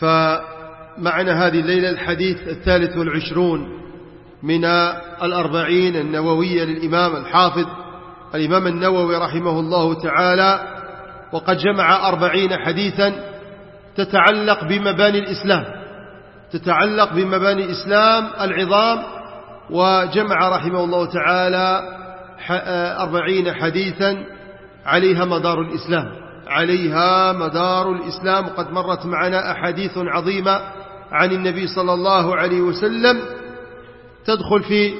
فمعنا هذه الليلة الحديث الثالث والعشرون من الأربعين النووية للإمام الحافظ الإمام النووي رحمه الله تعالى وقد جمع أربعين حديثا تتعلق بمباني الإسلام تتعلق بمباني الإسلام العظام وجمع رحمه الله تعالى أربعين حديثا عليها مدار الإسلام. عليها مدار الإسلام. قد مرت معنا أحاديث عظيمة عن النبي صلى الله عليه وسلم تدخل في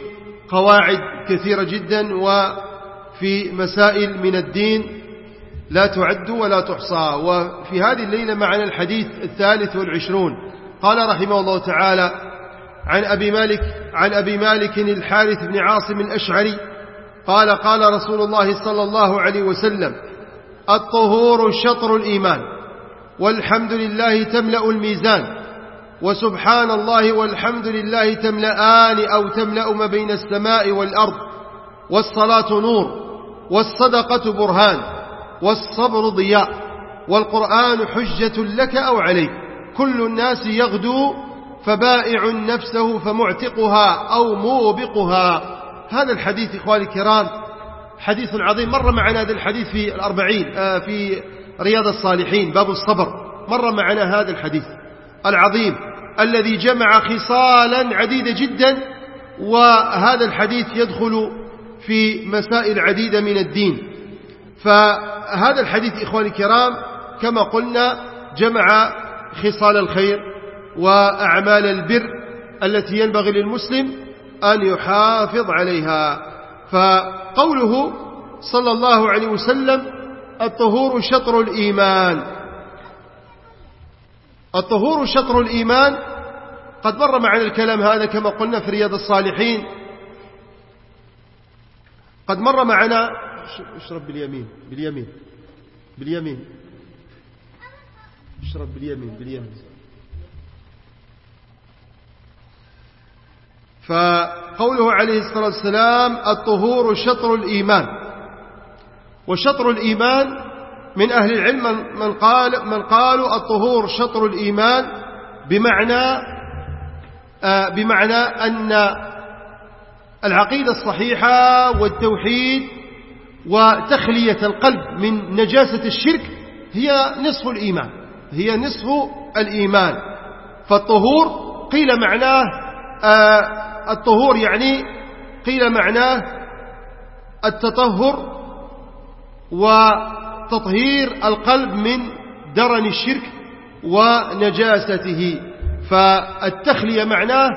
قواعد كثيرة جدا وفي مسائل من الدين لا تعد ولا تحصى. وفي هذه الليلة معنا الحديث الثالث والعشرون. قال رحمه الله تعالى عن أبي مالك عن أبي مالك الحارث بن عاصم الأشعري قال قال رسول الله صلى الله عليه وسلم الطهور شطر الإيمان والحمد لله تملأ الميزان وسبحان الله والحمد لله تملأان أو تملأ ما بين السماء والأرض والصلاة نور والصدقة برهان والصبر ضياء والقرآن حجة لك أو عليك كل الناس يغدو فبائع نفسه فمعتقها أو موبقها. هذا الحديث إخواني الكرام حديث عظيم. مر معنا هذا الحديث في الأربعين في رياض الصالحين باب الصبر. مر معنا هذا الحديث العظيم الذي جمع خصالا عديدة جدا وهذا الحديث يدخل في مسائل عديدة من الدين. فهذا الحديث إخواني الكرام كما قلنا جمع خصال الخير وأعمال البر التي ينبغي للمسلم أن يحافظ عليها. فقوله صلى الله عليه وسلم الطهور شطر الإيمان. الطهور شطر الإيمان قد مر معنا الكلام هذا كما قلنا في رياض الصالحين. قد مر معنا اشرب باليمين باليمين باليمين. اشرب باليمين باليمين. فقوله عليه الصلاة والسلام الطهور شطر الإيمان. وشطر الإيمان من أهل العلم من, قال من قالوا الطهور شطر الإيمان بمعنى آه بمعنى أن العقيدة الصحيحة والتوحيد وتخلية القلب من نجاسة الشرك هي نصف الإيمان هي نصف الإيمان. فالطهور قيل معناه آه الطهور يعني قيل معناه التطهر وتطهير القلب من درن الشرك ونجاسته. فالتخلية معناه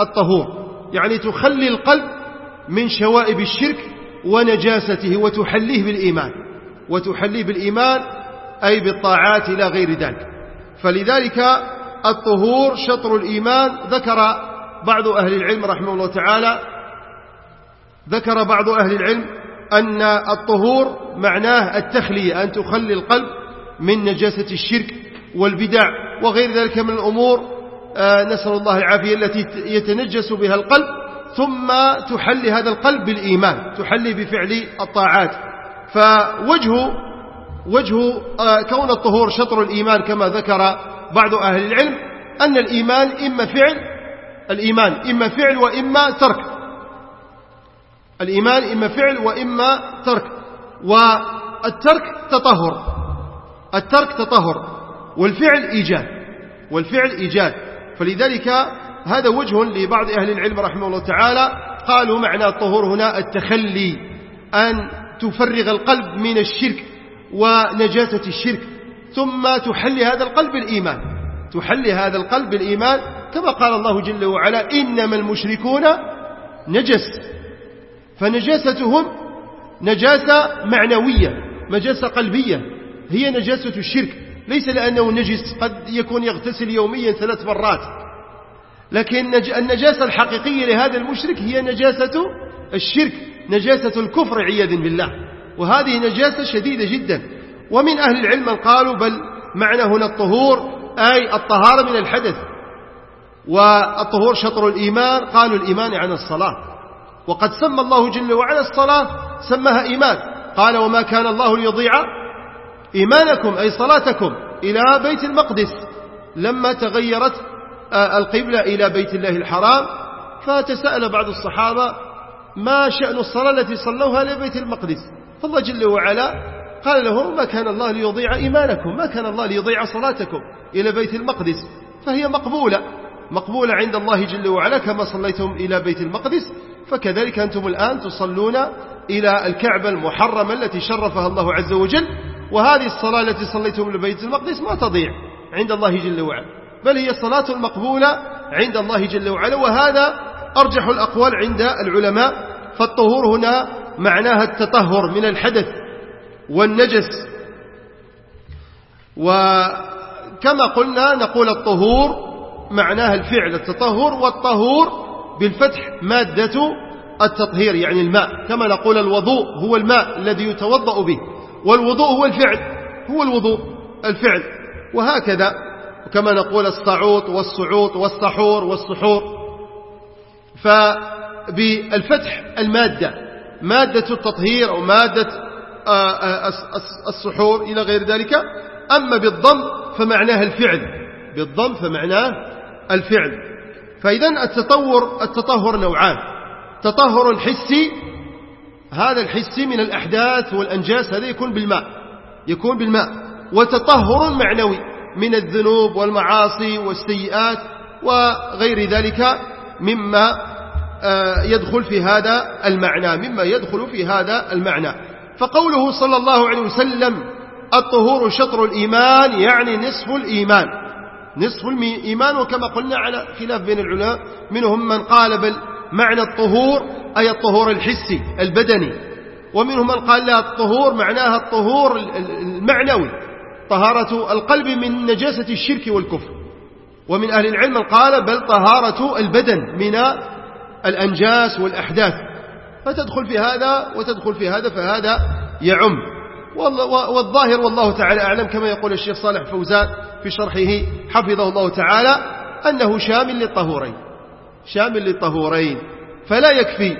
الطهور يعني تخلي القلب من شوائب الشرك ونجاسته وتحليه بالإيمان. وتحليه بالإيمان أي بالطاعات إلى غير ذلك. فلذلك الطهور شطر الإيمان ذكر بعض أهل العلم رحمه الله تعالى ذكر بعض أهل العلم أن الطهور معناه التخلية أن تخلي القلب من نجاسة الشرك والبدع وغير ذلك من الأمور نسأل الله العافية التي يتنجس بها القلب ثم تحلي هذا القلب بالإيمان تحلي بفعل الطاعات. فوجه وجه كون الطهور شطر الإيمان كما ذكر بعض أهل العلم أن الإيمان إما فعل الإيمان إما فعل وإما ترك. الإيمان إما فعل وإما ترك. والترك تطهر. الترك تطهر. والفعل إيجاد. والفعل إيجاد. فلذلك هذا وجه لبعض أهل العلم رحمه الله تعالى. قالوا معنى الطهور هنا التخلي أن تفرغ القلب من الشرك ونجاسة الشرك ثم تحلي هذا القلب بالإيمان تحلي هذا القلب بالإيمان كما قال الله جل وعلا إنما المشركون نجس. فنجاستهم نجاسة معنوية نجاسة قلبية هي نجاسة الشرك. ليس لأنه نجس قد يكون يغتسل يوميا ثلاث مرات. لكن النجاسة الحقيقية لهذا المشرك هي نجاسة الشرك نجاسة الكفر عياذا بالله. وهذه نجاسة شديدة جدا. ومن أهل العلم قالوا بل معنى هنا الطهور أي الطهارة من الحدث. والطهور شطر الإيمان قالوا الإيمان عن الصلاة. وقد سمى الله جل وعلا الصلاة سماها إيمان. قال وما كان الله ليضيع إيمانكم أي صلاتكم إلى بيت المقدس. لما تغيرت آه، القبلة إلى بيت الله الحرام فتساءل بعض الصحابة ما شأن الصلاة التي صلوها لبيت المقدس؟ فالله جل وعلا قال لهم ما كان الله ليضيع إيمانكم ما كان الله ليضيع صلاتكم إلى بيت المقدس فهي مقبولة. مقبولة عند الله جل وعلا كما صليتم إلى بيت المقدس. فكذلك أنتم الآن تصلون إلى الكعبة المحرمة التي شرفها الله عز وجل. وهذه الصلاة التي صليتم إلى بيت المقدس ما تضيع عند الله جل وعلا بل هي صلاة مقبولة عند الله جل وعلا. وهذا أرجح الأقوال عند العلماء. فالطهور هنا معناها التطهر من الحدث والنجس. وكما قلنا نقول الطهور معناها الفعل التطهر والطهور بالفتح مادة التطهير يعني الماء. كما نقول الوضوء هو الماء الذي يتوضأ به. والوضوء هو الفعل هو الوضوء الفعل. وهكذا كما نقول الصعوط والصعوط والسحور والسحور فبالفتح المادة مادة التطهير أو مادة آه، آه، السحور إلى غير ذلك. أما بالضم فمعناها الفعل. بالضم فمعناه الفعل. فإذا التطور التطهر نوعان. تطهر حسي هذا الحسي من الأحداث والأنجاس هذا يكون بالماء. يكون بالماء. وتطهر معنوي من الذنوب والمعاصي والسيئات وغير ذلك مما آه، يدخل في هذا المعنى مما يدخل في هذا المعنى. فقوله صلى الله عليه وسلم الطهور شطر الإيمان يعني نصف الإيمان. نصف الإيمان وكما قلنا على خلاف بين العلماء منهم من قال بل معنى الطهور أي الطهور الحسي البدني ومنهم من قال لا الطهور معناها الطهور المعنوي طهارة القلب من نجاسة الشرك والكفر. ومن أهل العلم قال بل طهارة البدن من الأنجاس والأحداث. فتدخل في هذا وتدخل في هذا فهذا يعم. والظاهر والله تعالى أعلم كما يقول الشيخ صالح فوزان في شرحه حفظه الله تعالى أنه شامل للطهورين. شامل للطهورين. فلا يكفي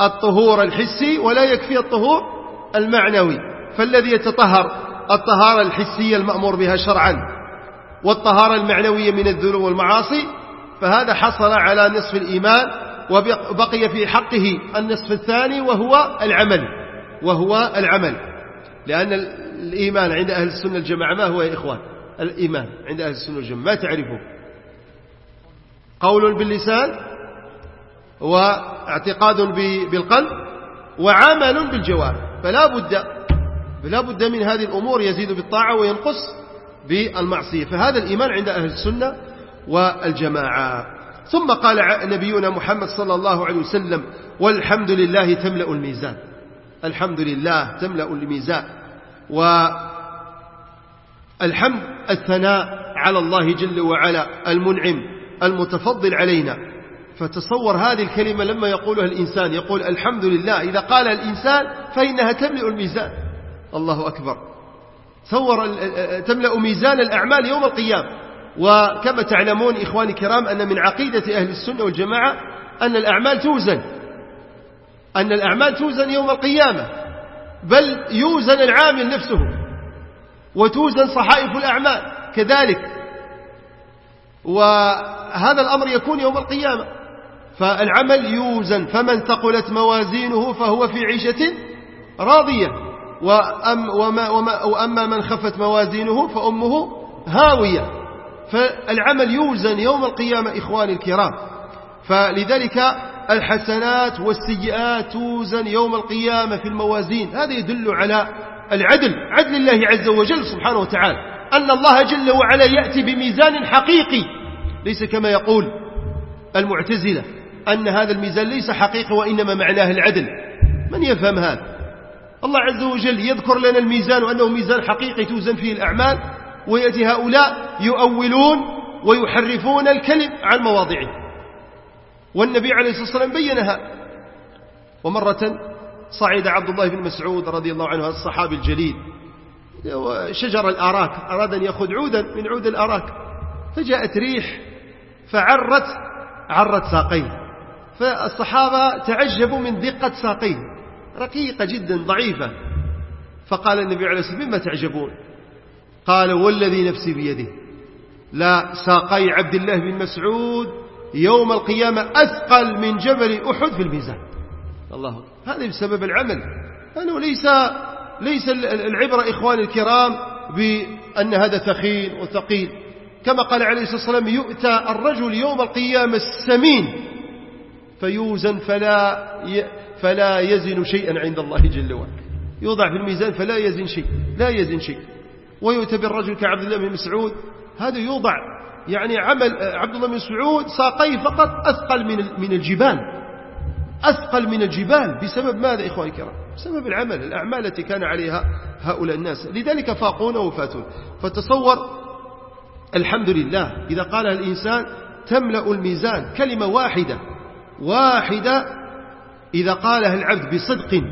الطهور الحسي ولا يكفي الطهور المعنوي. فالذي يتطهر الطهارة الحسية المأمور بها شرعا والطهارة المعنوية من الذنوب والمعاصي فهذا حصل على نصف الإيمان وبقي في حقه النصف الثاني وهو العمل. وهو العمل. لأن الإيمان عند أهل السنة الجماعة ما هو يا إخوان؟ الإيمان عند أهل السنة الجماعة ما تعرفه. قول باللسان واعتقاد بالقلب وعمل بالجوارح. فلا بد فلا بد من هذه الأمور يزيد بالطاعة وينقص بالمعصية. فهذا الإيمان عند أهل السنة والجماعة. ثم قال نبينا محمد صلى الله عليه وسلم والحمد لله تملأ الميزان. الحمد لله تملأ الميزان. والحمد الثناء على الله جل وعلا المنعم المتفضل علينا. فتصور هذه الكلمة لما يقولها الإنسان يقول الحمد لله إذا قال الإنسان فإنها تملأ الميزان. الله أكبر. تصور تملأ ميزان الأعمال يوم القيامة. وكما تعلمون إخواني الكرام أن من عقيدة أهل السنة والجماعة أن الأعمال توزن. أن الأعمال توزن يوم القيامة بل يوزن العامل نفسه وتوزن صحائف الأعمال كذلك. وهذا الأمر يكون يوم القيامة. فالعمل يوزن فمن ثقلت موازينه فهو في عيشة راضية. وأم وما وما وأما من خفت موازينه فأمه هاوية. فالعمل يوزن يوم القيامة إخواني الكرام. فلذلك الحسنات والسيئات توزن يوم القيامة في الموازين. هذا يدل على العدل عدل الله عز وجل سبحانه وتعالى. أن الله جل وعلا يأتي بميزان حقيقي. ليس كما يقول المعتزلة أن هذا الميزان ليس حقيقي وإنما معناه العدل. من يفهم هذا؟ الله عز وجل يذكر لنا الميزان وأنه ميزان حقيقي توزن فيه الأعمال ويأتي هؤلاء يؤولون ويحرفون الكلم عن مواضعه. والنبي عليه الصلاة والسلام بينها. ومرة صعد عبد الله بن مسعود رضي الله عنه الصحابي الجليل. شجر الآراك أراد أن يأخذ عودا من عود الآراك. فجاءت ريح فعرت عرت ساقيه فالصحابة تعجبوا من دقة ساقيه رقيقة جدا ضعيفة. فقال النبي عليه الصلاة والسلام مما تعجبون؟ قال والذي نفسي بيده. لا ساقي عبد الله بن مسعود يوم القيامة أثقل من جبل أحد في الميزان. الله. هذا بسبب العمل. أنه ليس ليس العبرة إخواني الكرام بأن هذا ثخين وثقيل. كما قال عليه الصلاة والسلام يؤتى الرجل يوم القيامة السمين فيوزن فلا فلا يزن شيئا عند الله جل وعلا. يوضع في الميزان فلا يزن شيء لا يزن شيء. ويؤتى بالرجل كعبد الله بن مسعود هذا يوضع يعني عمل عبد الله بن مسعود ساقيه فقط أثقل من من الجبال. أثقل من الجبال. بسبب ماذا إخواني الكرام؟ بسبب العمل. الأعمال التي كان عليها هؤلاء الناس. لذلك فاقون وفاتون. فتصور الحمد لله. إذا قالها الإنسان تملأ الميزان. كلمة واحدة. واحدة إذا قالها العبد بصدق.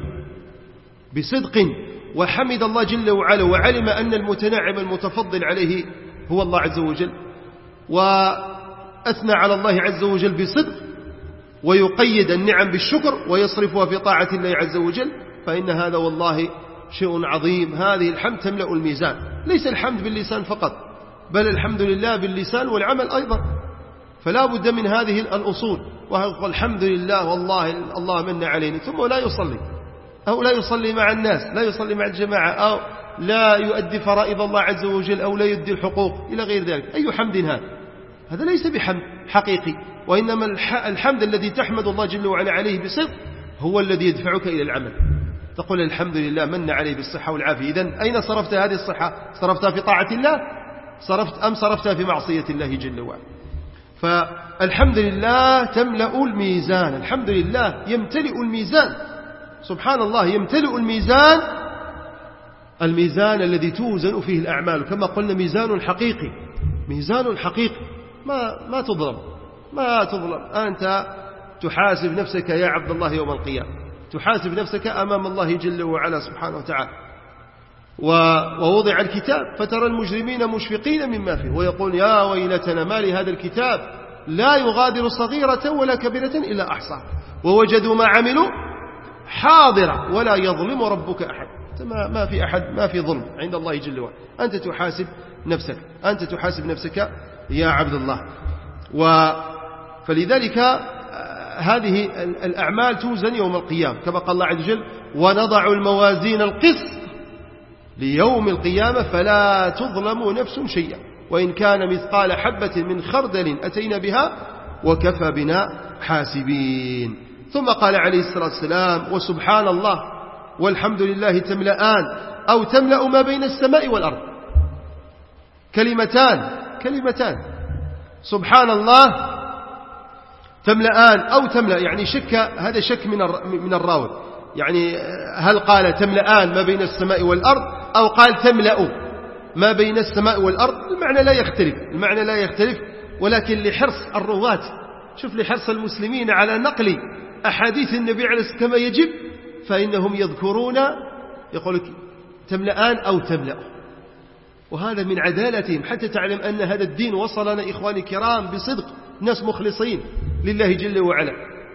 بصدق. وحمد الله جل وعلا. وعلم أن المتنعم المتفضل عليه هو الله عز وجل. وأثنى على الله عز وجل بصدق ويقيد النعم بالشكر ويصرفها في طاعة الله عز وجل فإن هذا والله شيء عظيم. هذه الحمد تملأ الميزان. ليس الحمد باللسان فقط بل الحمد لله باللسان والعمل أيضا. فلا بد من هذه الأصول. والحمد لله والله الله من علينا؟ ثم لا يصلي. أو لا يصلي مع الناس لا يصلي مع الجماعة أو لا يؤدي فرائض الله عز وجل أو لا يؤدي الحقوق إلى غير ذلك. أي حمد هذا؟ هذا ليس بحمد حقيقي وإنما الحمد الذي تحمد الله جل وعلا عليه بصدق هو الذي يدفعك إلى العمل. تقول الحمد لله من عليه بالصحة والعافية. إذن أين صرفت هذه الصحة؟ صرفتها في طاعة الله؟ صرفت أم صرفتها في معصية الله جل وعلا؟ فالحمد لله تملأ الميزان الحمد لله يمتلئ الميزان. سبحان الله يمتلئ الميزان الميزان الذي توزن فيه الأعمال. كما قلنا ميزان حقيقي ميزان حقيقي. ما ما تظلم. ما تظلم. أنت تحاسب نفسك يا عبد الله يوم القيامة. تحاسب نفسك أمام الله جل وعلا سبحانه وتعالى. ووضع الكتاب فترى المجرمين مشفقين مما فيه. ويقول يا ويلتنا ما لهذا الكتاب؟ لا يغادر صغيرة ولا كبيرة إلا أحصى ووجدوا ما عملوا حاضرة ولا يظلم ربك أحد. ما في أحد ما في ظلم عند الله جل وعلا. أنت تحاسب نفسك. أنت تحاسب نفسك يا عبد الله. و فلذلك آه، هذه الأعمال توزن يوم القيامة. كما قال الله عز وجل ونضع الموازين القسط ليوم القيامة فلا تظلم نفس شيئا. وإن كان مثقال حبة من خردل أتينا بها وكفى بنا حاسبين. ثم قال عليه الصلاة والسلام وسبحان الله والحمد لله تملأان أو تملأ ما بين السماء والأرض. كلمتان كلمتان. سبحان الله تملأان أو تملأ يعني شك هذا شك من من الراوي. يعني هل قال تملأان ما بين السماء والأرض أو قال تملأ ما بين السماء والأرض؟ المعنى لا يختلف المعنى لا يختلف ولكن لحرص الرواة شوف لحرص المسلمين على نقل أحاديث النبي عليه الصلاة كما يجب فإنهم يذكرون يقول لك تملأان أو تملأ. وهذا من عدالتهم حتى تعلم أن هذا الدين وصلنا إخواني الكرام بصدق ناس مخلصين لله جل وعلا.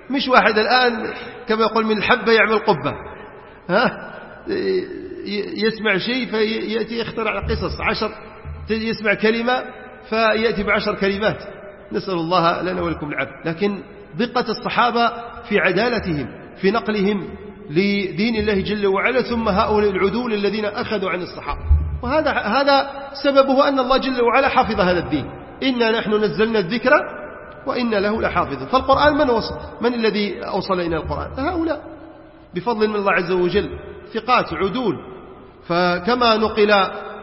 مش واحد الآن كما يقول من الحبة يعمل قبة. ها؟ يسمع شيء فيأتي يخترع قصص عشر يسمع كلمة فيأتي بعشر كلمات. نسأل الله لنا ولكم العافية. لكن دقة الصحابة في عدالتهم في نقلهم لدين الله جل وعلا ثم هؤلاء العدول الذين أخذوا عن الصحابة. وهذا هذا سببه أن الله جل وعلا حفظ هذا الدين. إنا نحن نزلنا الذكر وإن له لحافظ فالقرآن من وصل من الذي أوصل إلى القرآن؟ هؤلاء. بفضل من الله عز وجل. ثقات عدول. فكما نقل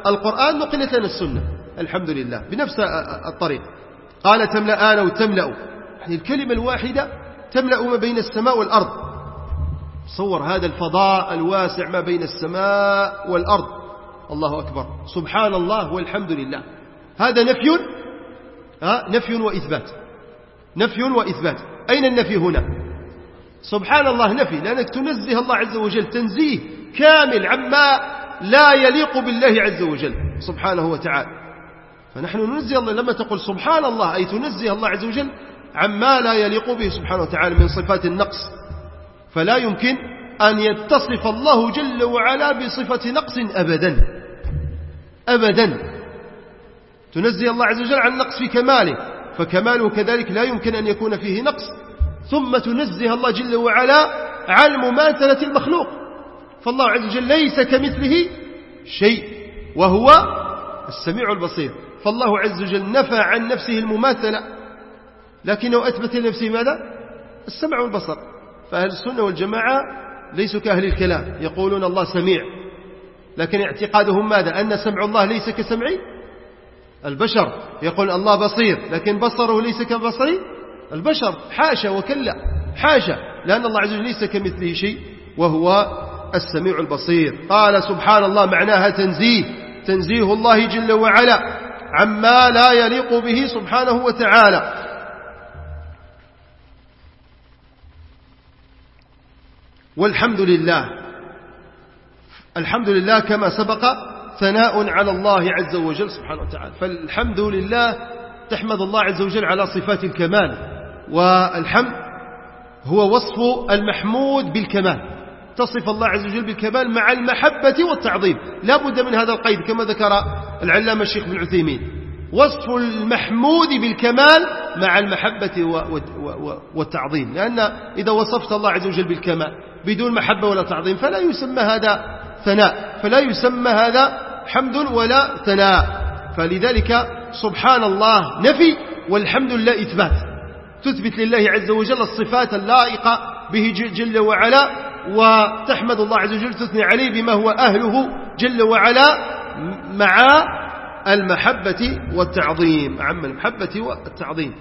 القرآن نقلت لنا السنة. الحمد لله. بنفس الطريق. قال تملأان أو تملأ. يعني الكلمة الواحدة تملأ ما بين السماء والأرض. تصور هذا الفضاء الواسع ما بين السماء والأرض. الله أكبر. سبحان الله والحمد لله. هذا نفي ها نفي وإثبات. نفي وإثبات. أين النفي هنا؟ سبحان الله نفي لأنك تنزه الله عز وجل تنزيه كامل عما لا يليق بالله عز وجل سبحانه وتعالى. فنحن ننزه الله لما تقول سبحان الله أي تنزه الله عز وجل عما لا يليق به سبحانه وتعالى من صفات النقص. فلا يمكن أن يتصف الله جل وعلا بصفة نقص أبدا. أبدا. تنزه الله عز وجل عن نقص في كماله فكماله كذلك لا يمكن أن يكون فيه نقص. ثم تنزه الله جل وعلا عن مماثلة المخلوق. فالله عز وجل ليس كمثله شيء وهو السميع البصير. فالله عز وجل نفى عن نفسه المماثلة. لكنه أثبت لنفسه ماذا؟ السمع والبصر. فأهل السنة والجماعة ليسوا كأهل الكلام يقولون الله سميع. لكن اعتقادهم ماذا؟ أن سمع الله ليس كسمع البشر. يقول الله بصير لكن بصره ليس كبصر البشر. حاشا وكلا حاشا لأن الله عز وجل ليس كمثله شيء وهو السميع البصير. قال سبحان الله معناها تنزيه تنزيه الله جل وعلا عما لا يليق به سبحانه وتعالى. والحمد لله الحمد لله كما سبق ثناء على الله عز وجل سبحانه وتعالى. فالحمد لله تحمد الله عز وجل على صفات الكمال والحمد هو وصف المحمود بالكمال. تصف الله عز وجل بالكمال مع المحبة والتعظيم. لا بد من هذا القيد كما ذكر العلامة الشيخ بن عثيمين. وصف المحمود بالكمال مع المحبة والتعظيم. لأن إذا وصفت الله عز وجل بالكمال بدون محبة ولا تعظيم فلا يسمى هذا ثناء. فلا يسمى هذا حمد ولا ثناء. فلذلك سبحان الله نفي والحمد لله إثبات. تثبت لله عز وجل الصفات اللائقة به جل وعلا وتحمد الله عز وجل تثني عليه بما هو أهله جل وعلا مع المحبة والتعظيم. عم المحبة والتعظيم.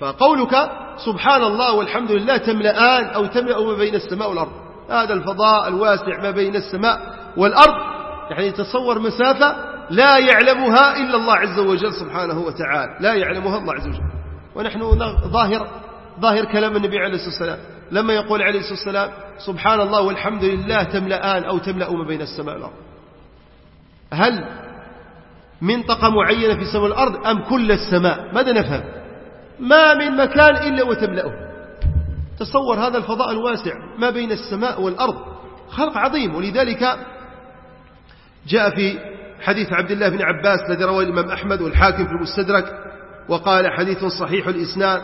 فقولك سبحان الله والحمد لله تملأان أو تملأ ما بين السماء والأرض. هذا الفضاء الواسع ما بين السماء. والأرض يعني تصور مسافة لا يعلمها إلا الله عز وجل سبحانه وتعالى لا يعلمها الله عز وجل. ونحن ظاهر ظاهر كلام النبي عليه الصلاة والسلام. لما يقول عليه الصلاة والسلام سبحان الله والحمد لله تملأان أو تملأ ما بين السماء والأرض. هل منطقة معينة في سماء الأرض أم كل السماء؟ ماذا نفهم؟ ما من مكان إلا وتملأه. تصور هذا الفضاء الواسع ما بين السماء والأرض خلق عظيم ولذلك جاء في حديث عبد الله بن عباس الذي رواه الإمام أحمد والحاكم في المستدرك وقال حديث صحيح الإسناد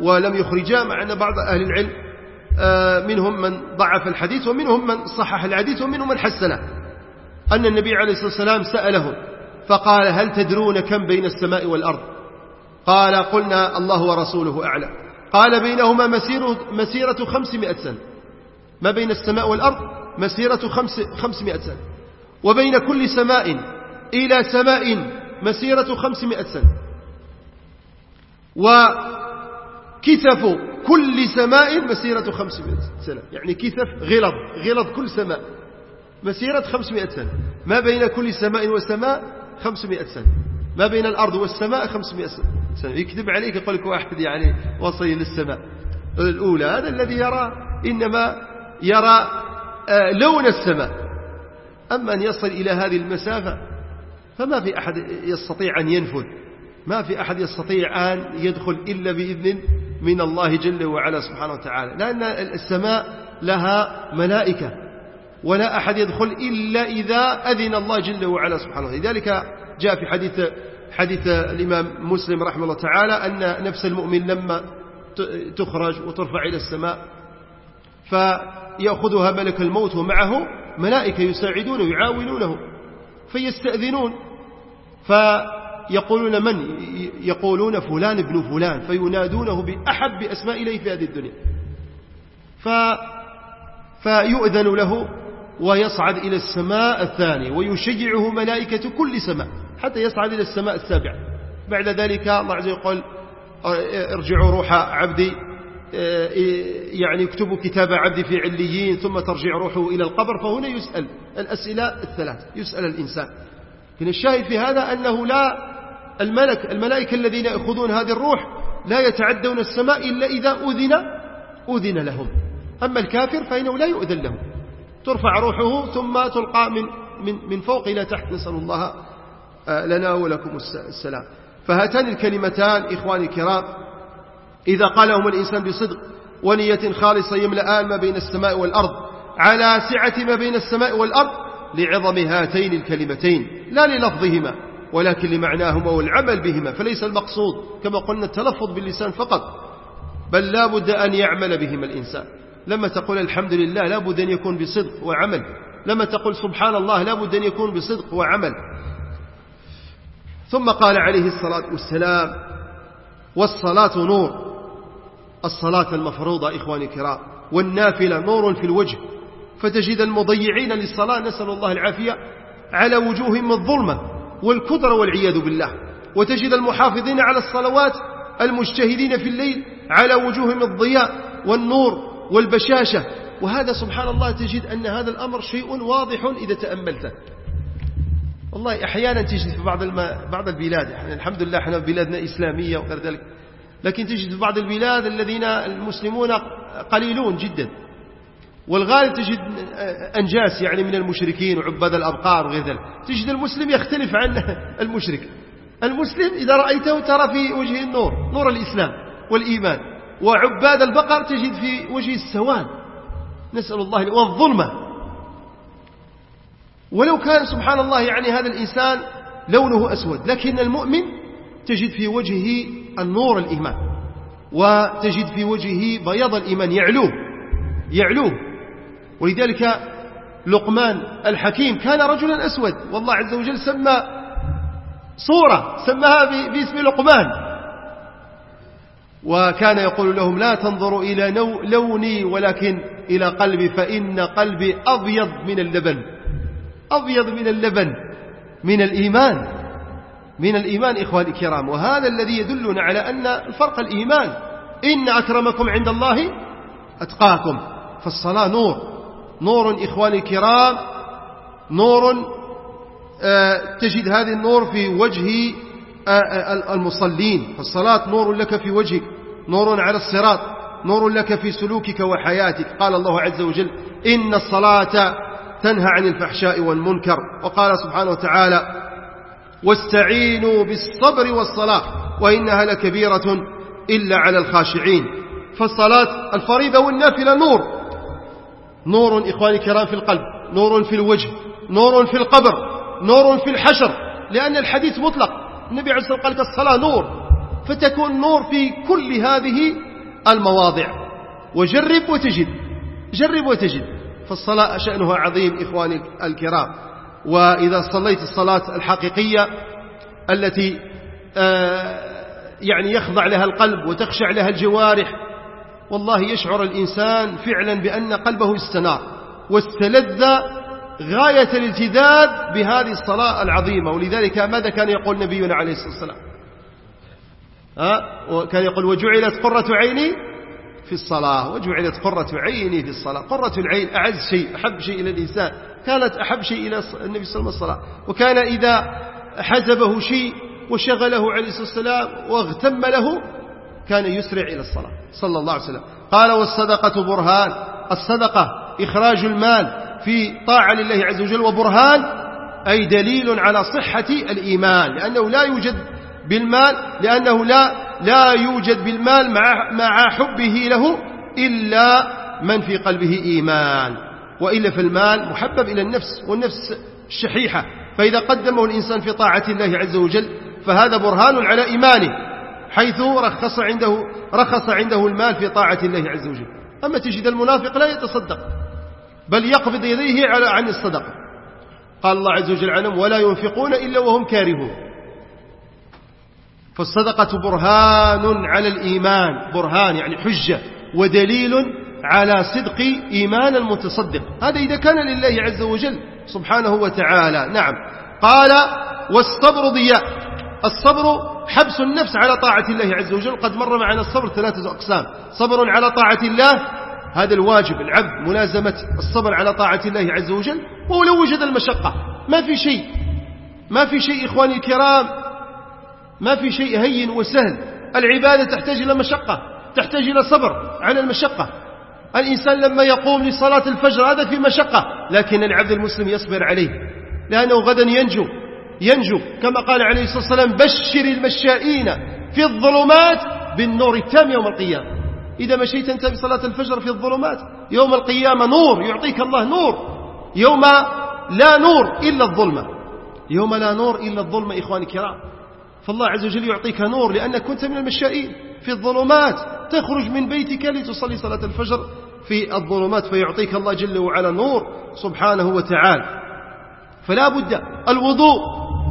ولم يخرجا مع أن بعض أهل العلم آه، منهم من ضعف الحديث ومنهم من صحح الحديث ومنهم من حسنه. أن النبي عليه الصلاة والسلام سألهم فقال هل تدرون كم بين السماء والأرض؟ قال قلنا الله ورسوله أعلم. قال بينهما مسيرة, مسيرة خمسمائة سنة. ما بين السماء والأرض؟ مسيرة خمس خمسمائة سنة. وبين كل سماء إلى سماء مسيرة خمسمائة سنة. وكثف كل سماء مسيرة خمسمائة سنة. يعني كثف غلظ غلظ كل سماء. مسيرة خمسمائة سنة. ما بين كل سماء وسماء خمسمائة سنة. ما بين الأرض والسماء خمسمائة سنة. يكذب عليك يقول لك واحد يعني وصي للسماء. الأولى هذا الذي يرى إنما يرى آه، لون السماء. أما أن يصل إلى هذه المسافة؟ فما في أحد يستطيع أن ينفذ. ما في أحد يستطيع أن يدخل إلا بإذن من الله جل وعلا سبحانه وتعالى. لأن السماء لها ملائكة ولا أحد يدخل إلا إذا أذن الله جل وعلا سبحانه وتعالى. لذلك جاء في حديث حديث الإمام مسلم رحمه الله تعالى أن نفس المؤمن لما تخرج وترفع إلى السماء فيأخذها ملك الموت ومعه ملائكة يساعدونه ويعاونونه فيستأذنون فيقولون من؟ يقولون فلان ابن فلان فينادونه بأحب أسماء إليه في هذه الدنيا. ف فيؤذن له ويصعد إلى السماء الثانية ويشجعه ملائكة كل سماء حتى يصعد إلى السماء السابعة. بعد ذلك الله عز وجل يقول أرجعوا روح عبدي يعني يكتب كتاب عبد في عليين ثم ترجع روحه إلى القبر فهنا يسأل الأسئلة الثلاث يسأل الإنسان. لكن الشاهد في هذا أنه لا الملك الملائكة الذين يأخذون هذه الروح لا يتعدون السماء إلا إذا أذن أذن لهم. أما الكافر فإنه لا يؤذن له ترفع روحه ثم تلقى من, من, من فوق إلى تحت. نسأل الله آه، لنا ولكم السلام. فهاتان الكلمتان إخواني الكرام إذا قالهم الإنسان بصدق ونية خالصة يملآن ما بين السماء والأرض على سعة ما بين السماء والأرض لعظم هاتين الكلمتين لا للفظهما ولكن لمعناهما والعمل بهما فليس المقصود كما قلنا التلفظ باللسان فقط بل لا بد أن يعمل بهما الإنسان. لما تقول الحمد لله لا بد أن يكون بصدق وعمل لما تقول سبحان الله لا بد أن يكون بصدق وعمل. ثم قال عليه الصلاة والسلام والصلاة نور. الصلاة المفروضة إخواني الكرام والنافلة نور في الوجه فتجد المضيعين للصلاة نسأل الله العافية على وجوههم الظلمة والكدر والعياذ بالله وتجد المحافظين على الصلوات المجتهدين في الليل على وجوههم الضياء والنور والبشاشة وهذا سبحان الله تجد أن هذا الأمر شيء واضح إذا تأملته. والله أحيانا تجد في بعض الم... بعض البلاد يعني الحمد لله إحنا بلادنا إسلامية وغير ذلك لكن تجد في بعض البلاد الذين المسلمون قليلون جدا. والغالب تجد أنجاس يعني من المشركين وعباد الأبقار وغير ذلك. تجد المسلم يختلف عن المشرك. المسلم إذا رأيته ترى في وجهه النور نور الإسلام والإيمان. وعباد البقر تجد في وجه السواد. نسأل الله والظلمة. ولو كان سبحان الله يعني هذا الإنسان لونه أسود لكن المؤمن تجد في وجهه النور الإيمان. وتجد في وجهه بياض الإيمان. يعلوه. يعلوه. ولذلك لقمان الحكيم كان رجلا أسود. والله عز وجل سمى صورة سماها باسم لقمان. وكان يقول لهم لا تنظروا إلى لوني ولكن إلى قلبي فإن قلبي أبيض من اللبن. أبيض من اللبن من الإيمان. من الإيمان إخواني الكرام. وهذا الذي يدلنا على أن الفرق الإيمان. إن أكرمكم عند الله أتقاكم. فالصلاة نور. نور إخواني الكرام. نور آه، تجد هذا النور في وجه آه، آه، المصلين. فالصلاة نور لك في وجهك. نور على الصراط. نور لك في سلوكك وحياتك. قال الله عز وجل إن الصلاة تنهى عن الفحشاء والمنكر. وقال سبحانه وتعالى واستعينوا بالصبر والصلاة وإنها لكبيرة إلا على الخاشعين. فالصلاة الفريضة والنافلة نور. نور إخواني الكرام في القلب نور في الوجه نور في القبر نور في الحشر لأن الحديث مطلق. النبي عليه الصلاة والسلام قال الصلاة نور. فتكون نور في كل هذه المواضع. وجرب وتجد جرب وتجد. فالصلاة شأنها عظيم إخواني الكرام. وإذا صليت الصلاة الحقيقية التي آه، يعني يخضع لها القلب وتخشع لها الجوارح والله يشعر الإنسان فعلا بأن قلبه استنار واستلذ غاية الالتذاذ بهذه الصلاة العظيمة. ولذلك ماذا كان يقول نبينا عليه الصلاة والسلام؟ ها؟ وكان يقول وجعلت قرة عيني في الصلاة وجعلت قرة عيني في الصلاة. قرة العين أعز شيء أحب شيء إلى الإنسان. كانت أحب شيء إلى النبي صلى الله عليه وسلم. الصلاة وكان إذا حزبه شيء وشغله عليه الصلاة والسلام واغتم له كان يسرع إلى الصلاة صلى الله عليه وسلم. قال والصدقة برهان. الصدقة إخراج المال في طاعة لله عز وجل وبرهان أي دليل على صحة الإيمان. لأنه لا يوجد بالمال لأنه لا لا يوجد بالمال مع مع حبه له إلا من في قلبه إيمان. وإلا في المال محبب إلى النفس والنفس شحيحة فإذا قدمه الإنسان في طاعة الله عز وجل فهذا برهان على إيمانه حيث رخص عنده رخص عنده المال في طاعة الله عز وجل. أما تجد المنافق لا يتصدق بل يقبض يديه على عن الصدقة. قال الله عز وجل عنهم ولا ينفقون إلا وهم كارهون. فالصدقة برهان على الإيمان برهان يعني حجة ودليل على صدق إيمان المتصدق هذا إذا كان لله عز وجل سبحانه وتعالى. نعم. قال والصبر ضياء. الصبر حبس النفس على طاعة الله عز وجل. قد مر معنا الصبر ثلاثة أقسام. صبر على طاعة الله هذا الواجب العبد ملازمة الصبر على طاعة الله عز وجل. ولو وجد المشقة. ما في شيء. ما في شيء إخواني الكرام. ما في شيء هين وسهل. العبادة تحتاج إلى مشقة تحتاج إلى صبر على المشقة. الإنسان لما يقوم لصلاة الفجر هذا في مشقة لكن العبد المسلم يصبر عليه لأنه غدا ينجو ينجو. كما قال عليه الصلاة والسلام بشر المشائين في الظلمات بالنور التام يوم القيامة. إذا مشيت أنت بصلاة الفجر في الظلمات يوم القيامة نور يعطيك الله نور. يوم لا نور إلا الظلمة. يوم لا نور إلا الظلمة إخواني الكرام. فالله عز وجل يعطيك نور لأنك كنت من المشائين في الظلمات. تخرج من بيتك لتصلي صلاة الفجر في الظلمات فيعطيك الله جل وعلا نور سبحانه وتعالى. فلا بد الوضوء.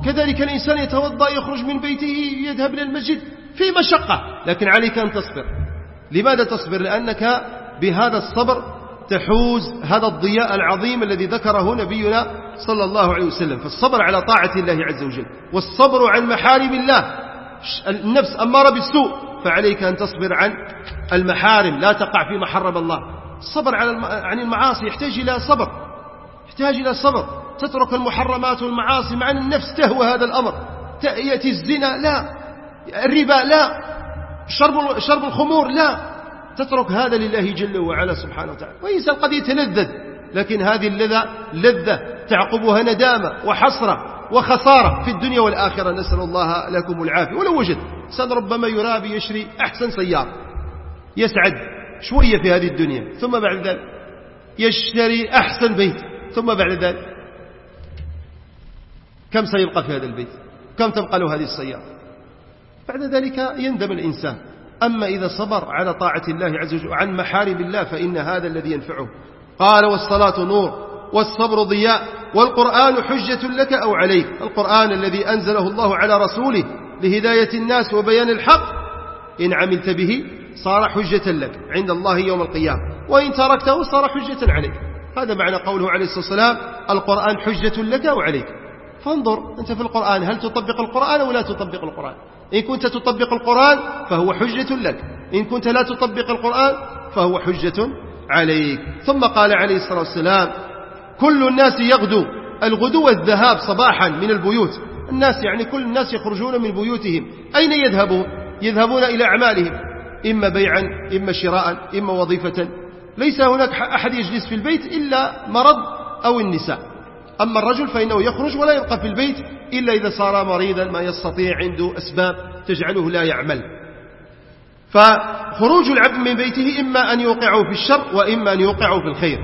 كذلك الإنسان يتوضأ يخرج من بيته يذهب إلى المسجد في مشقة لكن عليك أن تصبر. لماذا تصبر؟ لأنك بهذا الصبر تحوز هذا الضياء العظيم الذي ذكره نبينا صلى الله عليه وسلم. فالصبر على طاعة الله عز وجل والصبر عن محارم الله. النفس أمارة بالسوء فعليك أن تصبر عن المحارم لا تقع في محرم الله. الصبر عن المعاصي يحتاج إلى صبر يحتاج إلى صبر. تترك المحرمات والمعاصي مع أن النفس تهوى هذا الأمر. يأتي الزنا لا. الربا لا. شرب, شرب الخمور لا. تترك هذا لله جل وعلا سبحانه وتعالى. وإنسان قد يتلذذ لكن هذه اللذة لذة تعقبها ندامة وحسرة وخسارة في الدنيا والآخرة. نسأل الله لكم العافية. ولو وجد إنسان ربما يرابي يشري أحسن سيارة. يسعد شوية في هذه الدنيا ثم بعد ذلك يشتري أحسن بيت ثم بعد ذلك كم سيبقى في هذا البيت؟ كم تبقى له هذه السيارة؟ بعد ذلك يندم الإنسان. أما إذا صبر على طاعة الله عز وجل عن محارم الله فإن هذا الذي ينفعه. قال والصلاة نور والصبر ضياء والقرآن حجة لك أو عليك. القرآن الذي أنزله الله على رسوله لهداية الناس وبيان الحق. إن عملت به صار حجة لك عند الله يوم القيامة. وإن تركته صار حجة عليك. هذا معنى قوله عليه الصلاة والسلام القرآن حجة لك أو عليك. فانظر أنت في القرآن هل تطبق القرآن أو لا تطبق القرآن؟ إن كنت تطبق القرآن فهو حجة لك. إن كنت لا تطبق القرآن فهو حجة عليك. ثم قال عليه الصلاة والسلام كل الناس يغدو. الغدو والذهاب صباحا من البيوت. الناس يعني كل الناس يخرجون من بيوتهم. أين يذهبون؟ يذهبون إلى أعمالهم. إما بيعا إما شراء إما وظيفة. ليس هناك أحد يجلس في البيت إلا مرض أو النساء. أما الرجل فإنه يخرج ولا يبقى في البيت إلا إذا صار مريضا ما يستطيع عنده أسباب تجعله لا يعمل. فخروج العبد من بيته إما أن يوقعه في الشر وإما أن يوقعه في الخير.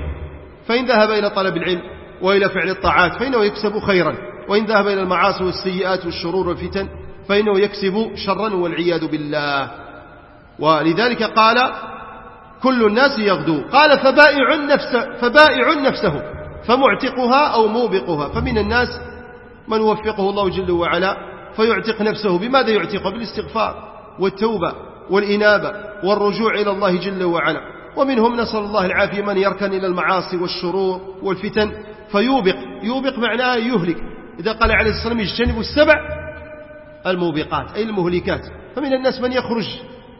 فإن ذهب إلى طلب العلم وإلى فعل الطاعات فإنه يكسب خيرا. وإن ذهب إلى المعاصي والسيئات والشرور والفتن فإنه يكسب شرا والعياذ بالله. ولذلك قال كل الناس يغدو. قال فبائع, النفس فبائع نفسه. فمعتقها أو موبقها. فمن الناس من وفقه الله جل وعلا فيعتق نفسه بماذا يعتقه بالاستغفار والتوبة والإنابة والرجوع إلى الله جل وعلا. ومنهم نسأل الله العافية من يركن إلى المعاصي والشرور والفتن. فيوبق. يوبق معناه يهلك. إذا قال عليه الصلاة والسلام يجتنب السبع الموبقات أي المهلكات. فمن الناس من يخرج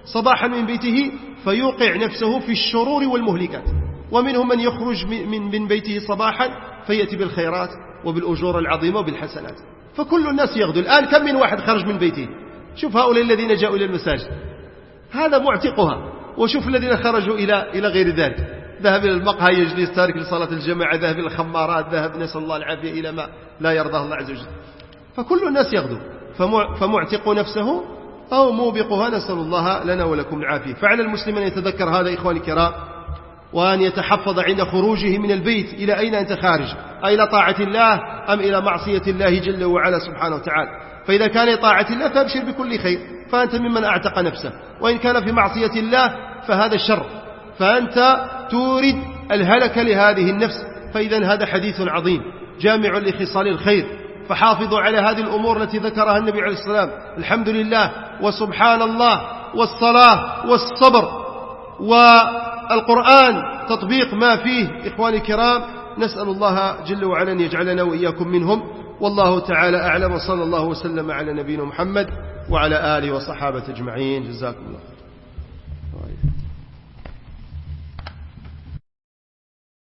صباحا من بيته فيوقع نفسه في الشرور والمهلكات. ومنهم من يخرج من, بيته صباحا فيأتي بالخيرات وبالأجور العظيمة وبالحسنات. فكل الناس يغدو. الآن كم من واحد خرج من بيته؟ شوف هؤلاء الذين جاءوا إلى المساجد. هذا معتقها. وشوف الذين خرجوا إلى إلى غير ذلك. ذهب إلى المقهى يجلس تارك لصلاة الجماعة ذهب إلى الخمارات ذهب نسأل الله العافية إلى ما لا يرضاه الله عز وجل. فكل الناس يغدو. فمعتق نفسه أو موبقها نسأل الله لنا ولكم العافية. فعلى المسلم أن يتذكر هذا إخواني الكرام وأن يتحفظ عند خروجه من البيت إلى أين أنت خارج؟ أي طاعة الله أم إلى معصية الله جل وعلا سبحانه وتعالى؟ فإذا كان طاعة الله فأبشر بكل خير فأنت ممن أعتق نفسه. وإن كان في معصية الله فهذا الشر. فأنت تورد الهلك لهذه النفس. فإذا هذا حديث عظيم جامع لخصال الخير. فحافظوا على هذه الأمور التي ذكرها النبي عليه السلام. الحمد لله وسبحان الله والصلاة والصبر والقرآن تطبيق ما فيه إخواني الكرام نسأل الله جل وعلا أن يجعلنا وإياكم منهم. والله تعالى أعلم وصلى الله وسلم على نبينا محمد وعلى آله وصحابة أجمعين. جزاكم الله